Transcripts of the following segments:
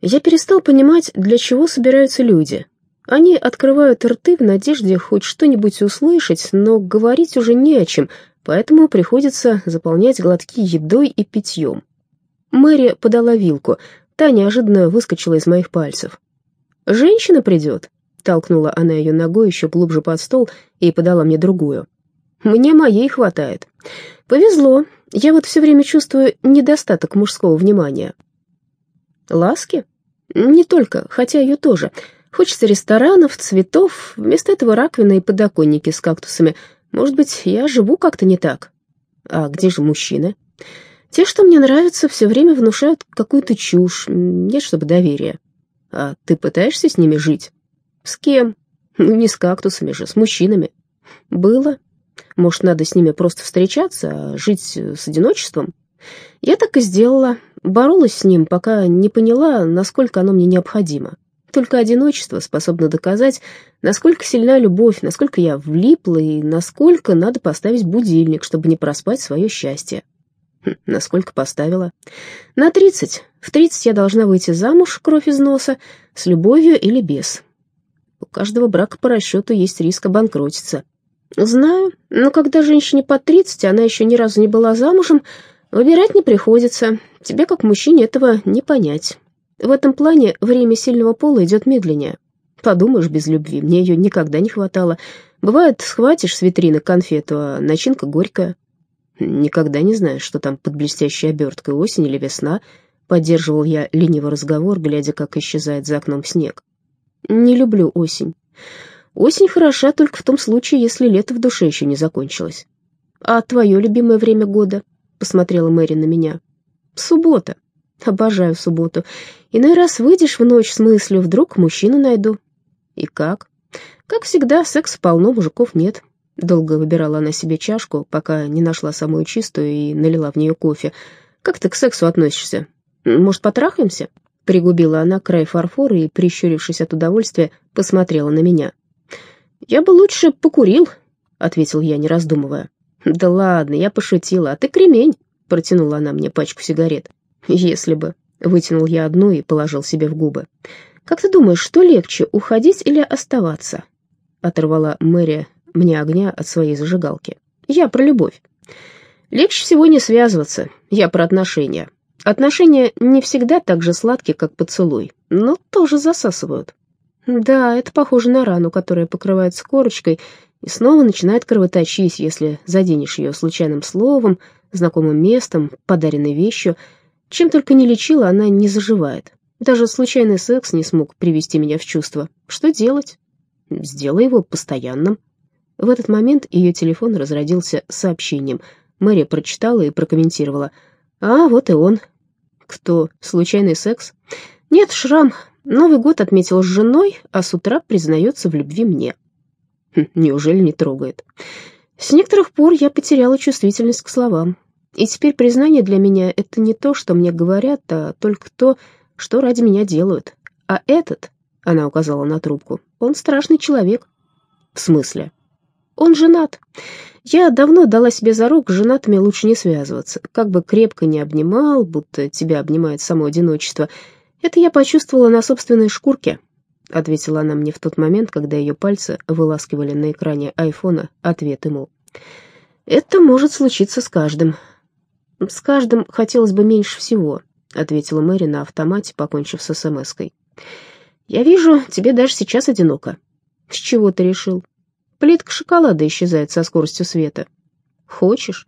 Я перестал понимать, для чего собираются люди. Они открывают рты в надежде хоть что-нибудь услышать, но говорить уже не о чем, поэтому приходится заполнять глотки едой и питьем. Мэри подала вилку, та неожиданно выскочила из моих пальцев. «Женщина придет», — толкнула она ее ногой еще глубже под стол и подала мне другую. «Мне моей хватает. Повезло, я вот все время чувствую недостаток мужского внимания». «Ласки?» «Не только, хотя ее тоже. Хочется ресторанов, цветов, вместо этого раковины и подоконники с кактусами. Может быть, я живу как-то не так?» «А где же мужчины?» Те, что мне нравятся, все время внушают какую-то чушь, нет чтобы доверия. А ты пытаешься с ними жить? С кем? Ну, не с кактусами же, с мужчинами. Было. Может, надо с ними просто встречаться, а жить с одиночеством? Я так и сделала. Боролась с ним, пока не поняла, насколько оно мне необходимо. Только одиночество способно доказать, насколько сильна любовь, насколько я влипла и насколько надо поставить будильник, чтобы не проспать свое счастье. Хм, насколько поставила? На тридцать. В тридцать я должна выйти замуж, кровь из носа, с любовью или без. У каждого брака по расчету есть риск обанкротиться. Знаю, но когда женщине под тридцать, она еще ни разу не была замужем, выбирать не приходится. Тебе, как мужчине, этого не понять. В этом плане время сильного пола идет медленнее. Подумаешь, без любви, мне ее никогда не хватало. Бывает, схватишь с витрины конфету, а начинка горькая. Никогда не знаешь, что там под блестящей оберткой, осень или весна. Поддерживал я ленивый разговор, глядя, как исчезает за окном снег. Не люблю осень. Осень хороша только в том случае, если лето в душе еще не закончилось. А твое любимое время года? Посмотрела Мэри на меня. Суббота. Обожаю субботу. Иной раз выйдешь в ночь с мыслью, вдруг мужчину найду. И как? Как всегда, секс полно, мужиков нет. Долго выбирала она себе чашку, пока не нашла самую чистую и налила в нее кофе. «Как ты к сексу относишься? Может, потрахаемся?» Пригубила она край фарфора и, прищурившись от удовольствия, посмотрела на меня. «Я бы лучше покурил», — ответил я, не раздумывая. «Да ладно, я пошутила, а ты кремень», — протянула она мне пачку сигарет. «Если бы», — вытянул я одну и положил себе в губы. «Как ты думаешь, что легче, уходить или оставаться?» — оторвала Мэри мне огня от своей зажигалки. Я про любовь. Легче всего не связываться. Я про отношения. Отношения не всегда так же сладкие, как поцелуй, но тоже засасывают. Да, это похоже на рану, которая покрывается корочкой и снова начинает кровоточить, если заденешь ее случайным словом, знакомым местом, подаренной вещью. Чем только не лечила, она не заживает. Даже случайный секс не смог привести меня в чувство. Что делать? Сделай его постоянным. В этот момент ее телефон разродился сообщением. Мэри прочитала и прокомментировала. «А, вот и он». «Кто? Случайный секс?» «Нет, Шрам. Новый год отметил с женой, а с утра признается в любви мне». «Неужели не трогает?» «С некоторых пор я потеряла чувствительность к словам. И теперь признание для меня — это не то, что мне говорят, а только то, что ради меня делают. А этот, — она указала на трубку, — он страшный человек». «В смысле?» Он женат. Я давно дала себе за рук, с женатыми лучше не связываться. Как бы крепко не обнимал, будто тебя обнимает само одиночество. Это я почувствовала на собственной шкурке, — ответила она мне в тот момент, когда ее пальцы выласкивали на экране айфона ответ ему. «Это может случиться с каждым». «С каждым хотелось бы меньше всего», — ответила Мэри на автомате, покончив с смс-кой. «Я вижу, тебе даже сейчас одиноко». «С чего ты решил?» Плитка шоколада исчезает со скоростью света. Хочешь?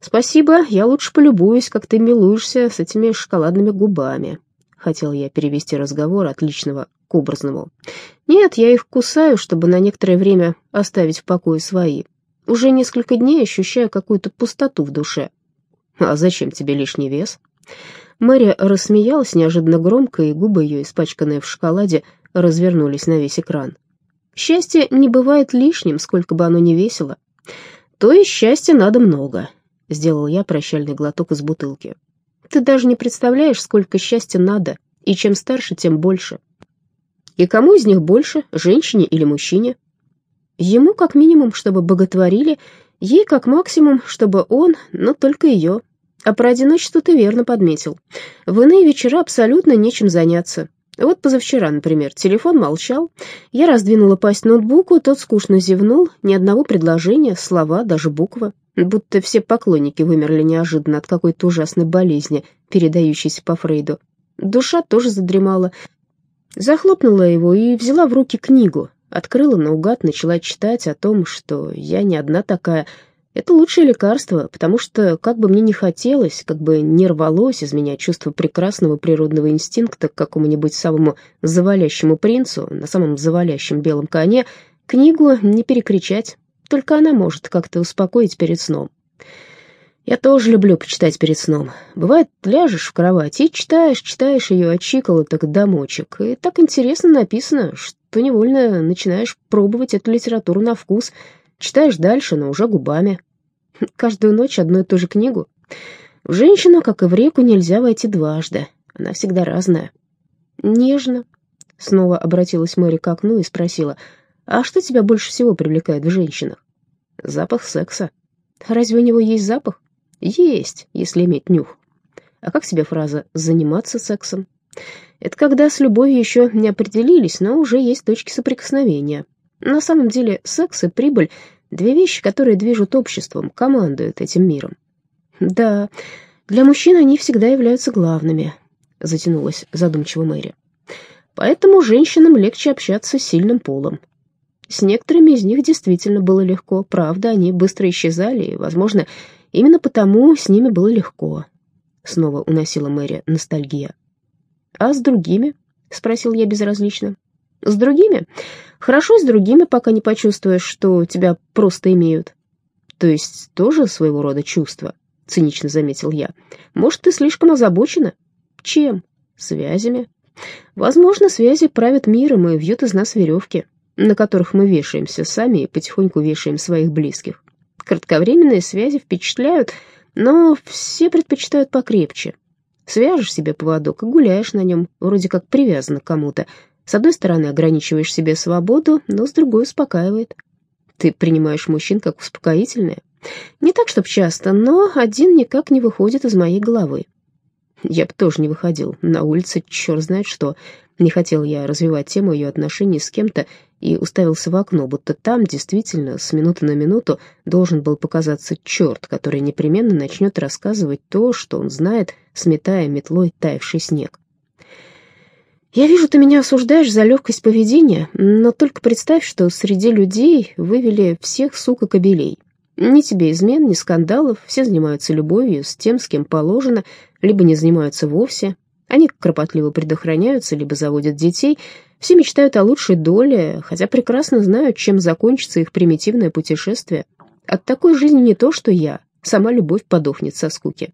Спасибо, я лучше полюбуюсь, как ты милуешься с этими шоколадными губами. Хотел я перевести разговор от личного к образному. Нет, я их кусаю, чтобы на некоторое время оставить в покое свои. Уже несколько дней ощущаю какую-то пустоту в душе. А зачем тебе лишний вес? Мэри рассмеялась неожиданно громко, и губы ее, испачканные в шоколаде, развернулись на весь экран. Счастье не бывает лишним, сколько бы оно ни весело. То есть счастья надо много, — сделал я прощальный глоток из бутылки. Ты даже не представляешь, сколько счастья надо, и чем старше, тем больше. И кому из них больше, женщине или мужчине? Ему как минимум, чтобы боготворили, ей как максимум, чтобы он, но только ее. А про одиночество ты верно подметил. В иные вечера абсолютно нечем заняться. Вот позавчера, например, телефон молчал. Я раздвинула пасть ноутбуку, тот скучно зевнул, ни одного предложения, слова, даже буквы. Будто все поклонники вымерли неожиданно от какой-то ужасной болезни, передающейся по Фрейду. Душа тоже задремала. Захлопнула его и взяла в руки книгу. Открыла наугад, начала читать о том, что я не одна такая, это лучшее лекарство, потому что, как бы мне ни хотелось, как бы не рвалось из меня чувство прекрасного природного инстинкта к какому-нибудь самому завалящему принцу на самом завалящем белом коне, книгу не перекричать, только она может как-то успокоить перед сном. Я тоже люблю почитать перед сном. Бывает, ляжешь в кровать и читаешь, читаешь ее от щиколоток до мочек, и так интересно написано, что невольно начинаешь пробовать эту литературу на вкус, читаешь дальше, но уже губами. Каждую ночь одну и ту же книгу. В женщину, как и в реку, нельзя войти дважды. Она всегда разная. Нежно. Снова обратилась Мэри к окну и спросила, «А что тебя больше всего привлекает в женщинах?» «Запах секса». «Разве у него есть запах?» «Есть, если иметь нюх». «А как тебе фраза «заниматься сексом»?» «Это когда с любовью еще не определились, но уже есть точки соприкосновения. На самом деле секс и прибыль Две вещи, которые движут обществом, командуют этим миром. Да, для мужчин они всегда являются главными, затянулась задумчиво Мэри. Поэтому женщинам легче общаться с сильным полом. С некоторыми из них действительно было легко, правда, они быстро исчезали, и, возможно, именно потому с ними было легко. Снова уносила Мэри ностальгия. «А с другими?» — спросил я безразлично. «С другими? Хорошо с другими, пока не почувствуешь, что тебя просто имеют. То есть тоже своего рода чувство, цинично заметил я. Может, ты слишком озабочена? Чем? Связями. Возможно, связи правят миром и вьют из нас веревки, на которых мы вешаемся сами и потихоньку вешаем своих близких. Кратковременные связи впечатляют, но все предпочитают покрепче. Свяжешь себе поводок и гуляешь на нем, вроде как привязан к кому-то, с одной стороны, ограничиваешь себе свободу, но с другой успокаивает. Ты принимаешь мужчин как успокоительное. Не так, чтоб часто, но один никак не выходит из моей головы. Я бы тоже не выходил. На улице черт знает что. Не хотел я развивать тему ее отношений с кем-то и уставился в окно, будто там действительно с минуты на минуту должен был показаться черт, который непременно начнет рассказывать то, что он знает, сметая метлой таявший снег. Я вижу, ты меня осуждаешь за легкость поведения, но только представь, что среди людей вывели всех, сука, кобелей. Ни тебе измен, ни скандалов, все занимаются любовью с тем, с кем положено, либо не занимаются вовсе. Они кропотливо предохраняются, либо заводят детей. Все мечтают о лучшей доле, хотя прекрасно знают, чем закончится их примитивное путешествие. От такой жизни не то, что я, сама любовь подохнет со скуки.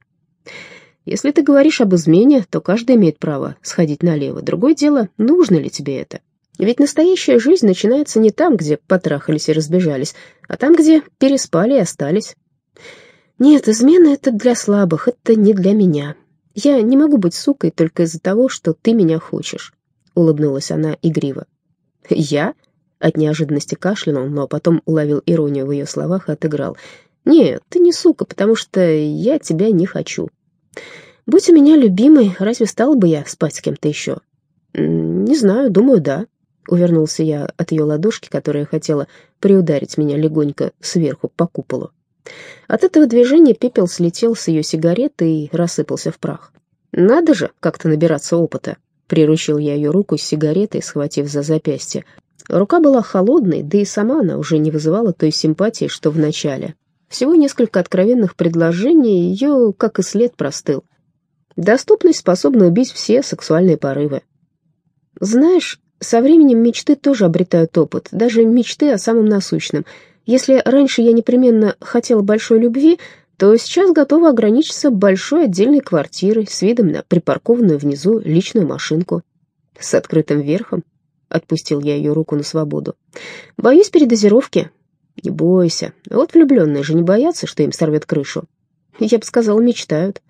Если ты говоришь об измене, то каждый имеет право сходить налево. Другое дело, нужно ли тебе это? Ведь настоящая жизнь начинается не там, где потрахались и разбежались, а там, где переспали и остались. Нет, измена — это для слабых, это не для меня. Я не могу быть сукой только из-за того, что ты меня хочешь», — улыбнулась она игриво. «Я?» — от неожиданности кашлянул, но потом уловил иронию в ее словах и отыграл. «Нет, ты не сука, потому что я тебя не хочу». Будь у меня любимый, разве стал бы я спать с кем-то еще? Не знаю, думаю, да. Увернулся я от ее ладошки, которая хотела приударить меня легонько сверху по куполу. От этого движения пепел слетел с ее сигареты и рассыпался в прах. «Надо же как-то набираться опыта!» Приручил я ее руку с сигаретой, схватив за запястье. Рука была холодной, да и сама она уже не вызывала той симпатии, что в начале. Всего несколько откровенных предложений, ее, как и след, простыл. Доступность способна убить все сексуальные порывы. Знаешь, со временем мечты тоже обретают опыт, даже мечты о самом насущном. Если раньше я непременно хотела большой любви, то сейчас готова ограничиться большой отдельной квартирой с видом на припаркованную внизу личную машинку. С открытым верхом. Отпустил я ее руку на свободу. Боюсь передозировки. Не бойся. Вот влюбленные же не боятся, что им сорвет крышу. Я бы сказала, мечтают.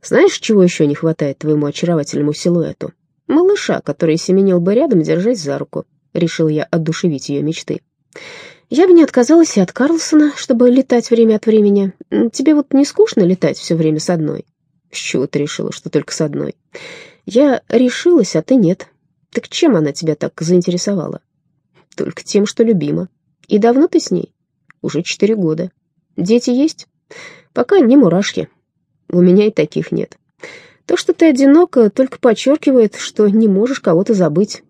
Знаешь, чего еще не хватает твоему очаровательному силуэту? Малыша, который семенил бы рядом, держась за руку. Решил я отдушевить ее мечты. Я бы не отказалась и от Карлсона, чтобы летать время от времени. Тебе вот не скучно летать все время с одной? С чего ты решила, что только с одной? Я решилась, а ты нет. Так чем она тебя так заинтересовала? Только тем, что любима. И давно ты с ней? Уже четыре года. Дети есть? Пока не мурашки. У меня и таких нет. То, что ты одинока, только подчеркивает, что не можешь кого-то забыть.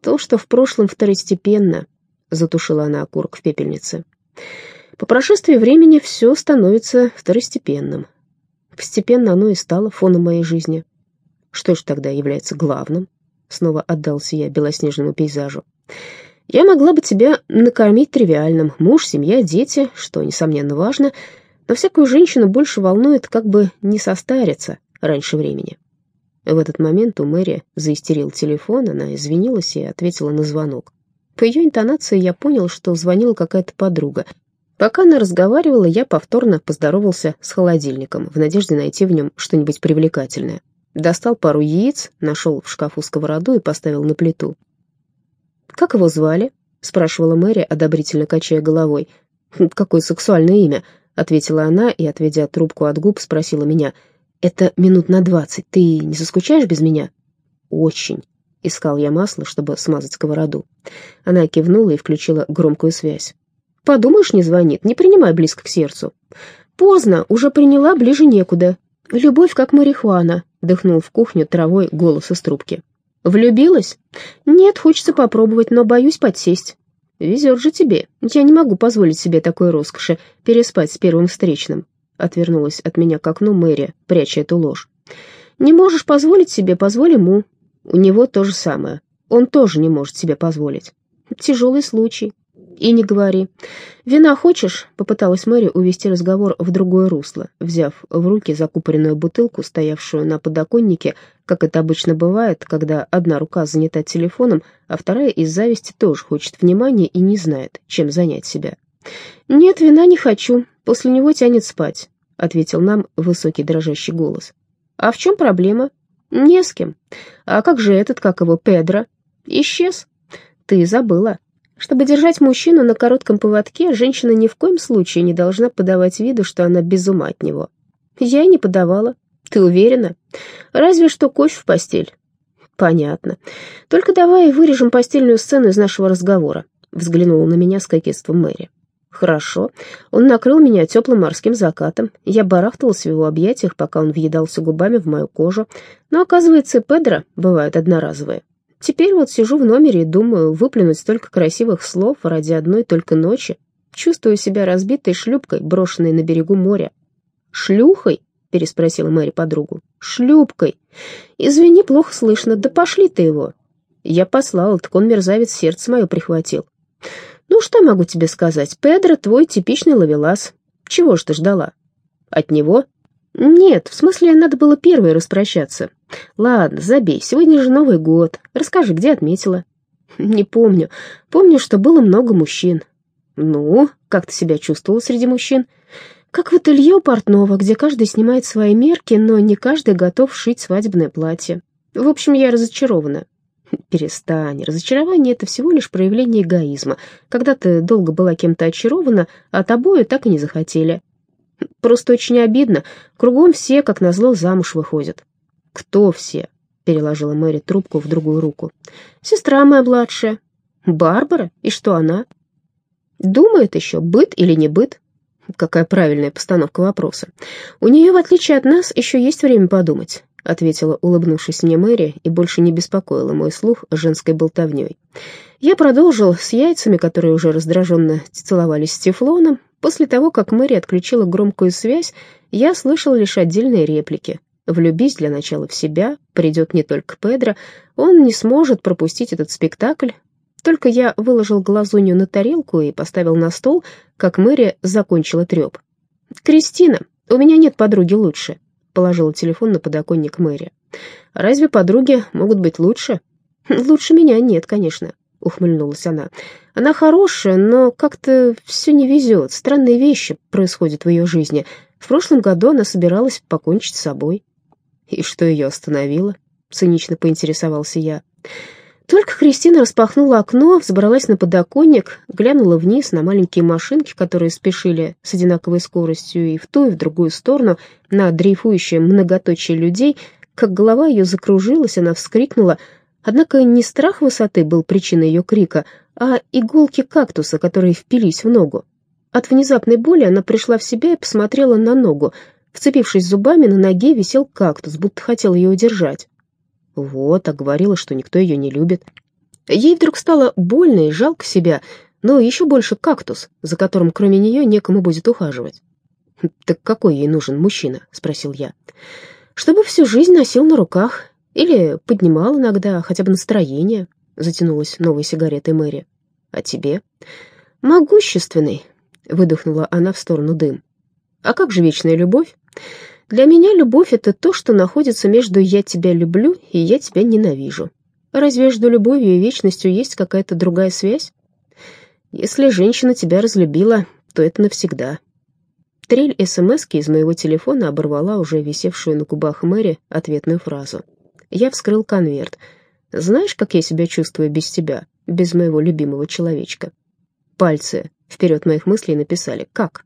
То, что в прошлом второстепенно, затушила она окурок в пепельнице. По прошествии времени все становится второстепенным. Постепенно оно и стало фоном моей жизни. Что ж тогда является главным? Снова отдался я белоснежному пейзажу. Я могла бы тебя накормить тривиальным. Муж, семья, дети, что, несомненно, важно, но всякую женщину больше волнует, как бы не состариться раньше времени. В этот момент у Мэри заистерил телефон, она извинилась и ответила на звонок. По ее интонации я понял, что звонила какая-то подруга. Пока она разговаривала, я повторно поздоровался с холодильником, в надежде найти в нем что-нибудь привлекательное. Достал пару яиц, нашел в шкафу сковороду и поставил на плиту. «Как его звали?» — спрашивала Мэри, одобрительно качая головой. «Хм, «Какое сексуальное имя?» — ответила она и, отведя трубку от губ, спросила меня. «Это минут на двадцать. Ты не заскучаешь без меня?» «Очень». Искал я масло, чтобы смазать сковороду. Она кивнула и включила громкую связь. «Подумаешь, не звонит, не принимай близко к сердцу». «Поздно, уже приняла, ближе некуда. Любовь как марихуана», — дыхнул в кухню травой голос из трубки. «Влюбилась?» «Нет, хочется попробовать, но боюсь подсесть». «Везет же тебе. Я не могу позволить себе такой роскоши переспать с первым встречным», — отвернулась от меня к окну Мэри, пряча эту ложь. «Не можешь позволить себе, позволь ему. У него то же самое. Он тоже не может себе позволить. Тяжелый случай. «И не говори. Вина хочешь?» — попыталась Мэри увести разговор в другое русло, взяв в руки закупоренную бутылку, стоявшую на подоконнике, как это обычно бывает, когда одна рука занята телефоном, а вторая из зависти тоже хочет внимания и не знает, чем занять себя. «Нет, вина не хочу. После него тянет спать», — ответил нам высокий дрожащий голос. «А в чем проблема?» «Не с кем. А как же этот, как его, Педро?» «Исчез». «Ты забыла». Чтобы держать мужчину на коротком поводке, женщина ни в коем случае не должна подавать виду, что она без ума от него. Я не подавала. Ты уверена? Разве что кофе в постель. Понятно. Только давай вырежем постельную сцену из нашего разговора. Взглянула на меня с кокетством Мэри. Хорошо. Он накрыл меня теплым морским закатом. Я барахталась в его объятиях, пока он въедался губами в мою кожу. Но, оказывается, Педро бывают одноразовые. Теперь вот сижу в номере и думаю выплюнуть столько красивых слов ради одной только ночи. Чувствую себя разбитой шлюпкой, брошенной на берегу моря. «Шлюхой?» — переспросила Мэри подругу. «Шлюпкой. Извини, плохо слышно. Да пошли ты его». Я послала, так он мерзавец сердце мое прихватил. «Ну, что могу тебе сказать? Педро твой типичный ловелас. Чего ж ты ждала?» «От него?» «Нет, в смысле, надо было первой распрощаться. Ладно, забей, сегодня же Новый год. Расскажи, где отметила? Не помню. Помню, что было много мужчин. Ну, как ты себя чувствовала среди мужчин? Как в ателье у портного, где каждый снимает свои мерки, но не каждый готов шить свадебное платье. В общем, я разочарована. Перестань. Разочарование — это всего лишь проявление эгоизма. Когда ты долго была кем-то очарована, а тобою так и не захотели. Просто очень обидно. Кругом все, как назло, замуж выходят. «Кто все?» — переложила Мэри трубку в другую руку. «Сестра моя младшая. Барбара? И что она?» «Думает еще, быт или не быт?» Какая правильная постановка вопроса. «У нее, в отличие от нас, еще есть время подумать», — ответила, улыбнувшись мне Мэри, и больше не беспокоила мой слух женской болтовней. Я продолжил с яйцами, которые уже раздраженно целовались с тефлоном. После того, как Мэри отключила громкую связь, я слышал лишь отдельные реплики. Влюбись для начала в себя, придет не только Педро, он не сможет пропустить этот спектакль. Только я выложил глазунью на тарелку и поставил на стол, как Мэри закончила треп. «Кристина, у меня нет подруги лучше», — положила телефон на подоконник Мэри. «Разве подруги могут быть лучше?» «Лучше меня нет, конечно», — ухмыльнулась она. «Она хорошая, но как-то все не везет, странные вещи происходят в ее жизни. В прошлом году она собиралась покончить с собой». «И что ее остановило?» — цинично поинтересовался я. Только Кристина распахнула окно, взобралась на подоконник, глянула вниз на маленькие машинки, которые спешили с одинаковой скоростью и в ту, и в другую сторону, на дрейфующее многоточие людей, как голова ее закружилась, она вскрикнула. Однако не страх высоты был причиной ее крика, а иголки кактуса, которые впились в ногу. От внезапной боли она пришла в себя и посмотрела на ногу. Вцепившись зубами, на ноге висел кактус, будто хотел ее удержать. Вот, а говорила, что никто ее не любит. Ей вдруг стало больно и жалко себя, но еще больше кактус, за которым кроме нее некому будет ухаживать. «Так какой ей нужен мужчина?» — спросил я. «Чтобы всю жизнь носил на руках или поднимал иногда хотя бы настроение», — затянулась новой сигаретой Мэри. «А тебе?» «Могущественный», — выдохнула она в сторону дым. «А как же вечная любовь?» Для меня любовь — это то, что находится между «я тебя люблю» и «я тебя ненавижу». Разве между любовью и вечностью есть какая-то другая связь? Если женщина тебя разлюбила, то это навсегда. Трель смс из моего телефона оборвала уже висевшую на губах Мэри ответную фразу. Я вскрыл конверт. «Знаешь, как я себя чувствую без тебя, без моего любимого человечка?» Пальцы вперед моих мыслей написали «Как?».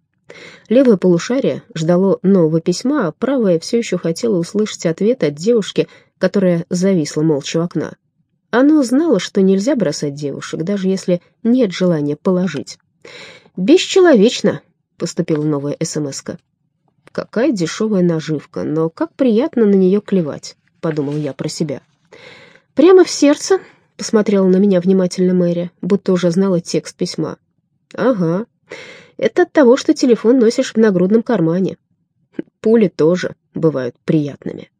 Левое полушарие ждало нового письма, а правое все еще хотело услышать ответ от девушки, которая зависла молча у окна. Оно знало, что нельзя бросать девушек, даже если нет желания положить. «Бесчеловечно!» — поступила новая смс -ка. «Какая дешевая наживка, но как приятно на нее клевать», — подумал я про себя. «Прямо в сердце?» — посмотрела на меня внимательно Мэри, будто уже знала текст письма. «Ага. Это от того, что телефон носишь в нагрудном кармане. Пули тоже бывают приятными.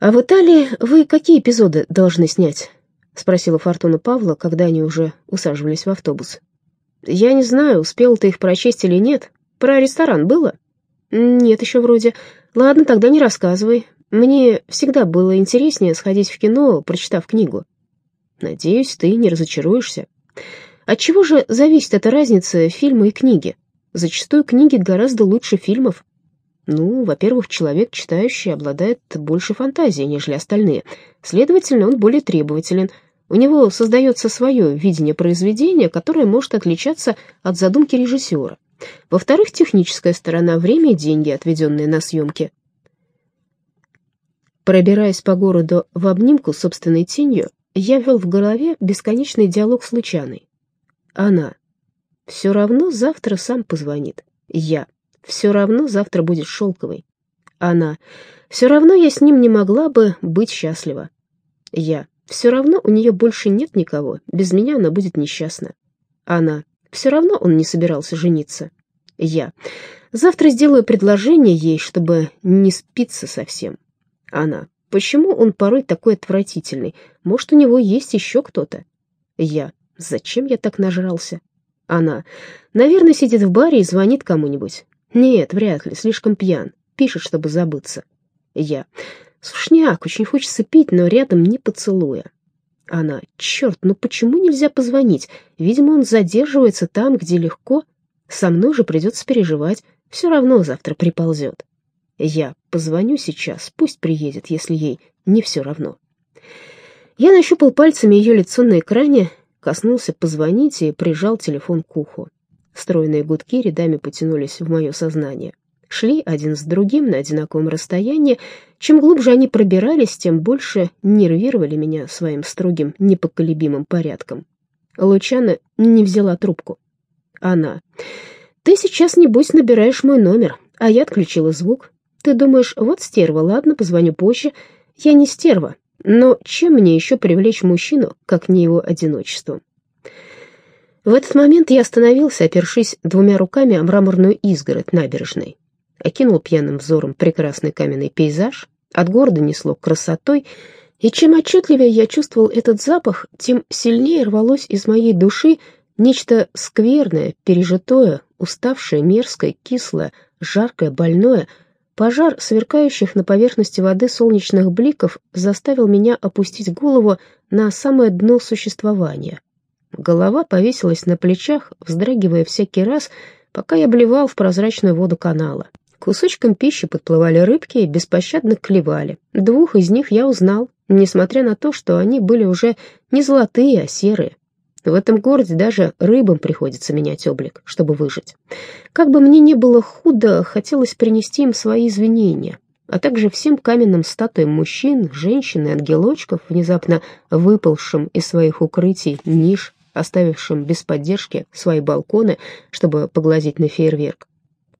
«А в Италии вы какие эпизоды должны снять?» — спросила Фортуна Павла, когда они уже усаживались в автобус. «Я не знаю, успел ты их прочесть или нет. Про ресторан было?» «Нет еще вроде. Ладно, тогда не рассказывай. Мне всегда было интереснее сходить в кино, прочитав книгу». «Надеюсь, ты не разочаруешься». От чего же зависит эта разница фильма и книги? Зачастую книги гораздо лучше фильмов. Ну, во-первых, человек, читающий, обладает больше фантазией, нежели остальные. Следовательно, он более требователен. У него создается свое видение произведения, которое может отличаться от задумки режиссера. Во-вторых, техническая сторона, время и деньги, отведенные на съемки. Пробираясь по городу в обнимку собственной тенью, я вел в голове бесконечный диалог с Лучаной. Она. Все равно завтра сам позвонит. Я. Все равно завтра будет шелковой. Она. Все равно я с ним не могла бы быть счастлива. Я. Все равно у нее больше нет никого. Без меня она будет несчастна. Она. Все равно он не собирался жениться. Я. Завтра сделаю предложение ей, чтобы не спиться совсем. Она. Почему он порой такой отвратительный? Может, у него есть еще кто-то? Я. Зачем я так нажрался? Она. Наверное, сидит в баре и звонит кому-нибудь. Нет, вряд ли, слишком пьян. Пишет, чтобы забыться. Я. Сушняк, очень хочется пить, но рядом не поцелуя. Она. Черт, ну почему нельзя позвонить? Видимо, он задерживается там, где легко. Со мной же придется переживать. Все равно завтра приползет. Я позвоню сейчас, пусть приедет, если ей не все равно. Я нащупал пальцами ее лицо на экране Коснулся позвонить и прижал телефон к уху. Стройные гудки рядами потянулись в мое сознание. Шли один с другим на одинаковом расстоянии. Чем глубже они пробирались, тем больше нервировали меня своим строгим, непоколебимым порядком. Лучана не взяла трубку. Она. «Ты сейчас, небось, набираешь мой номер, а я отключила звук. Ты думаешь, вот стерва, ладно, позвоню позже. Я не стерва, но чем мне еще привлечь мужчину, как не его одиночеством? В этот момент я остановился, опершись двумя руками о мраморную изгородь набережной. Окинул пьяным взором прекрасный каменный пейзаж, от города несло красотой, и чем отчетливее я чувствовал этот запах, тем сильнее рвалось из моей души нечто скверное, пережитое, уставшее, мерзкое, кислое, жаркое, больное — Пожар сверкающих на поверхности воды солнечных бликов заставил меня опустить голову на самое дно существования. Голова повесилась на плечах, вздрагивая всякий раз, пока я блевал в прозрачную воду канала. Кусочком пищи подплывали рыбки и беспощадно клевали. Двух из них я узнал. несмотря на то, что они были уже не золотые, а серые. В этом городе даже рыбам приходится менять облик, чтобы выжить. Как бы мне ни было худо, хотелось принести им свои извинения, а также всем каменным статуям мужчин, женщин и ангелочков, внезапно выползшим из своих укрытий ниш, оставившим без поддержки свои балконы, чтобы поглазеть на фейерверк.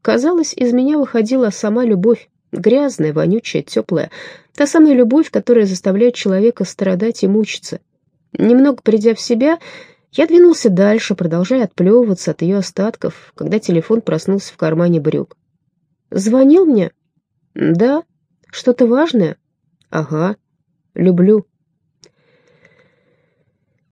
Казалось, из меня выходила сама любовь, грязная, вонючая, теплая, та самая любовь, которая заставляет человека страдать и мучиться. Немного придя в себя, я двинулся дальше, продолжая отплевываться от ее остатков, когда телефон проснулся в кармане брюк. «Звонил мне?» «Да. Что-то важное?» «Ага. Люблю».